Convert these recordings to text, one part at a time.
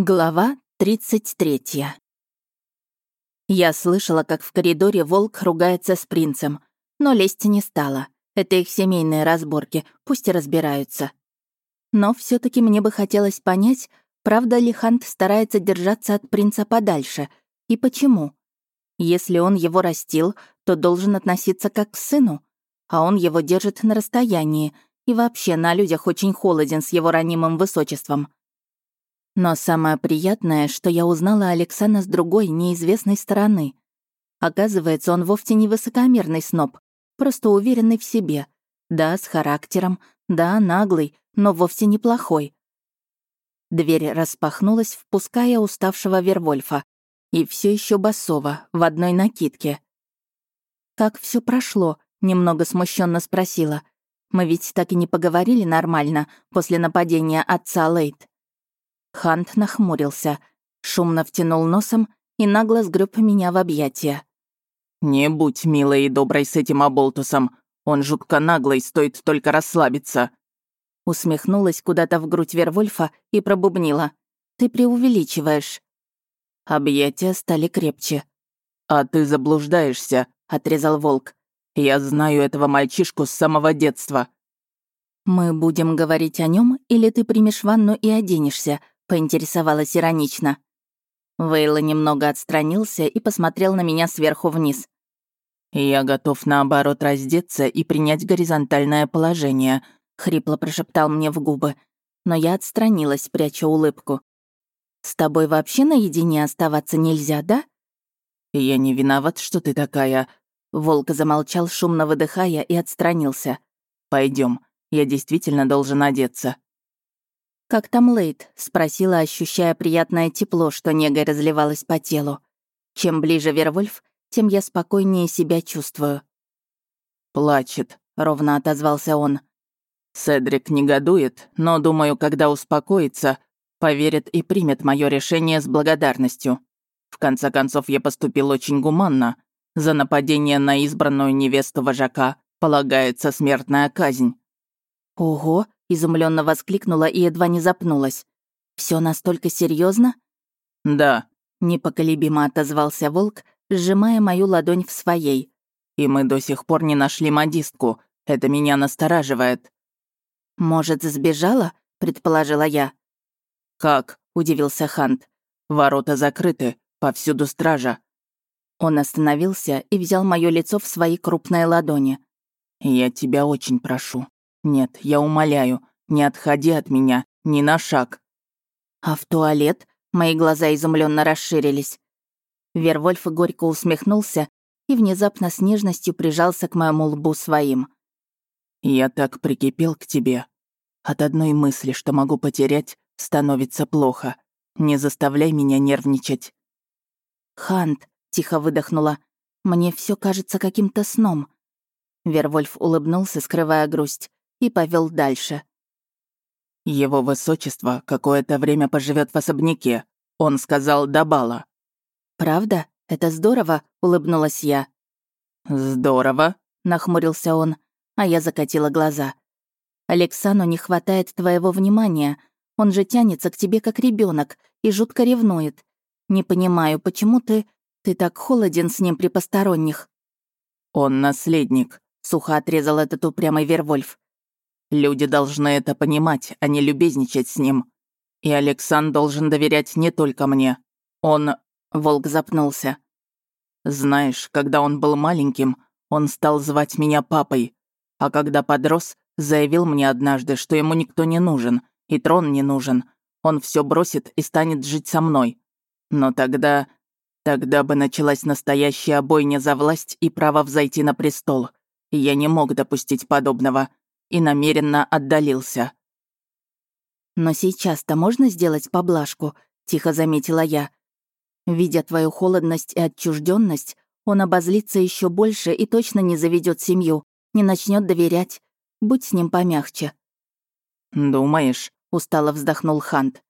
Глава 33. Я слышала, как в коридоре волк ругается с принцем, но лезть не стала. Это их семейные разборки, пусть и разбираются. Но все таки мне бы хотелось понять, правда ли Хант старается держаться от принца подальше, и почему. Если он его растил, то должен относиться как к сыну, а он его держит на расстоянии и вообще на людях очень холоден с его ранимым высочеством. Но самое приятное, что я узнала Александра с другой, неизвестной стороны. Оказывается, он вовсе не высокомерный сноб, просто уверенный в себе. Да, с характером, да, наглый, но вовсе неплохой. Дверь распахнулась, впуская уставшего Вервольфа. И все еще басова, в одной накидке. «Как все прошло?» — немного смущенно спросила. «Мы ведь так и не поговорили нормально после нападения отца Лейт». Хант нахмурился, шумно втянул носом и нагло сгреб меня в объятия. «Не будь милой и доброй с этим оболтусом. Он жутко наглый, стоит только расслабиться». Усмехнулась куда-то в грудь Вервольфа и пробубнила. «Ты преувеличиваешь». Объятия стали крепче. «А ты заблуждаешься», — отрезал волк. «Я знаю этого мальчишку с самого детства». «Мы будем говорить о нем, или ты примешь ванну и оденешься?» Поинтересовалась иронично. Вейла немного отстранился и посмотрел на меня сверху вниз. «Я готов, наоборот, раздеться и принять горизонтальное положение», — хрипло прошептал мне в губы. Но я отстранилась, пряча улыбку. «С тобой вообще наедине оставаться нельзя, да?» «Я не виноват, что ты такая...» Волк замолчал, шумно выдыхая, и отстранился. Пойдем, я действительно должен одеться». «Как там Лейт?» — спросила, ощущая приятное тепло, что негой разливалось по телу. Чем ближе Вервольф, тем я спокойнее себя чувствую. «Плачет», — ровно отозвался он. «Седрик негодует, но, думаю, когда успокоится, поверит и примет мое решение с благодарностью. В конце концов, я поступил очень гуманно. За нападение на избранную невесту вожака полагается смертная казнь». «Ого!» изумленно воскликнула и едва не запнулась. Все настолько серьезно? Да, непоколебимо отозвался волк, сжимая мою ладонь в своей. И мы до сих пор не нашли модистку. Это меня настораживает. Может, сбежала? предположила я. Как? удивился Хант. Ворота закрыты, повсюду стража. Он остановился и взял мое лицо в свои крупные ладони. «Я тебя очень прошу. Нет, я умоляю, не отходи от меня, ни на шаг. А в туалет? Мои глаза изумленно расширились. Вервольф горько усмехнулся и внезапно с нежностью прижался к моему лбу своим. «Я так прикипел к тебе. От одной мысли, что могу потерять, становится плохо. Не заставляй меня нервничать». «Хант», — тихо выдохнула, — «мне все кажется каким-то сном». Вервольф улыбнулся, скрывая грусть и повел дальше. «Его высочество какое-то время поживет в особняке. Он сказал до бала». «Правда? Это здорово», — улыбнулась я. «Здорово», — нахмурился он, а я закатила глаза. «Александру не хватает твоего внимания. Он же тянется к тебе как ребенок и жутко ревнует. Не понимаю, почему ты... ты так холоден с ним при посторонних?» «Он наследник», — сухо отрезал этот упрямый Вервольф. Люди должны это понимать, а не любезничать с ним. И Александр должен доверять не только мне. Он...» Волк запнулся. «Знаешь, когда он был маленьким, он стал звать меня папой. А когда подрос, заявил мне однажды, что ему никто не нужен, и трон не нужен. Он все бросит и станет жить со мной. Но тогда... Тогда бы началась настоящая бойня за власть и право взойти на престол. И я не мог допустить подобного и намеренно отдалился. «Но сейчас-то можно сделать поблажку?» — тихо заметила я. Видя твою холодность и отчужденность, он обозлится еще больше и точно не заведет семью, не начнет доверять. Будь с ним помягче. «Думаешь?» — устало вздохнул Хант.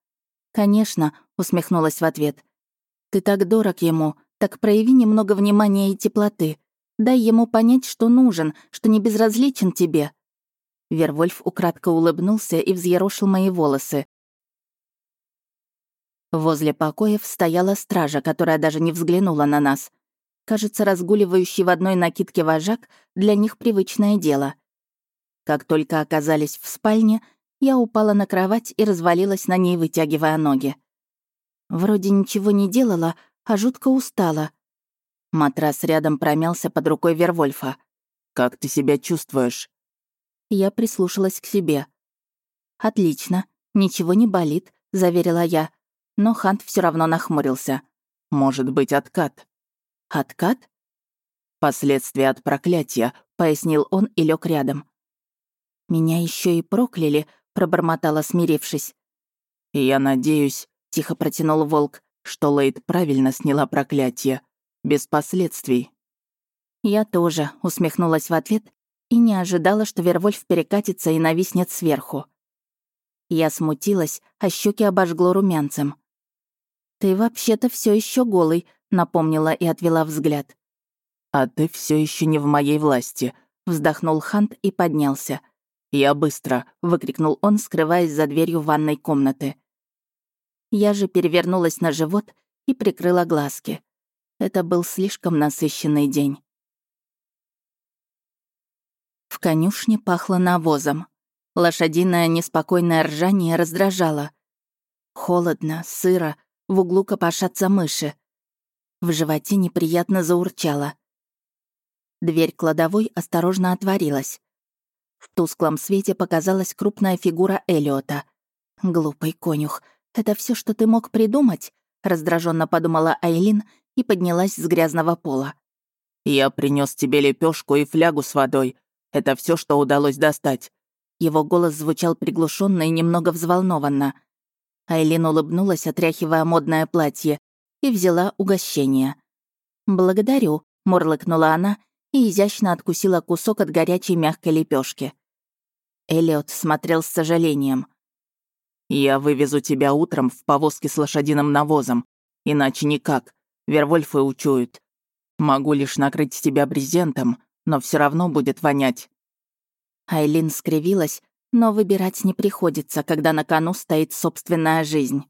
«Конечно», — усмехнулась в ответ. «Ты так дорог ему, так прояви немного внимания и теплоты. Дай ему понять, что нужен, что не безразличен тебе. Вервольф украдко улыбнулся и взъерошил мои волосы. Возле покоев стояла стража, которая даже не взглянула на нас. Кажется, разгуливающий в одной накидке вожак для них привычное дело. Как только оказались в спальне, я упала на кровать и развалилась на ней, вытягивая ноги. Вроде ничего не делала, а жутко устала. Матрас рядом промялся под рукой Вервольфа. «Как ты себя чувствуешь?» Я прислушалась к себе. «Отлично, ничего не болит», — заверила я. Но Хант все равно нахмурился. «Может быть, откат». «Откат?» «Последствия от проклятия», — пояснил он и лег рядом. «Меня еще и прокляли», — пробормотала, смирившись. «Я надеюсь», — тихо протянул волк, «что Лейд правильно сняла проклятие. Без последствий». «Я тоже», — усмехнулась в ответ и не ожидала, что Вервольф перекатится и нависнет сверху. Я смутилась, а щеки обожгло румянцем. «Ты вообще-то все еще голый», — напомнила и отвела взгляд. «А ты все еще не в моей власти», — вздохнул Хант и поднялся. «Я быстро», — выкрикнул он, скрываясь за дверью ванной комнаты. Я же перевернулась на живот и прикрыла глазки. Это был слишком насыщенный день. В конюшне пахло навозом. Лошадиное неспокойное ржание раздражало. Холодно, сыро, в углу копошатся мыши. В животе неприятно заурчало. Дверь кладовой осторожно отворилась. В тусклом свете показалась крупная фигура Элиота. «Глупый конюх, это все, что ты мог придумать?» раздраженно подумала Айлин и поднялась с грязного пола. «Я принес тебе лепешку и флягу с водой. Это все, что удалось достать». Его голос звучал приглушенно и немного взволнованно. Айлин улыбнулась, отряхивая модное платье, и взяла угощение. «Благодарю», — мурлыкнула она и изящно откусила кусок от горячей мягкой лепешки. Элliot смотрел с сожалением. «Я вывезу тебя утром в повозке с лошадиным навозом. Иначе никак. Вервольфы учуют. Могу лишь накрыть тебя брезентом, но все равно будет вонять». Айлин скривилась, но выбирать не приходится, когда на кону стоит собственная жизнь.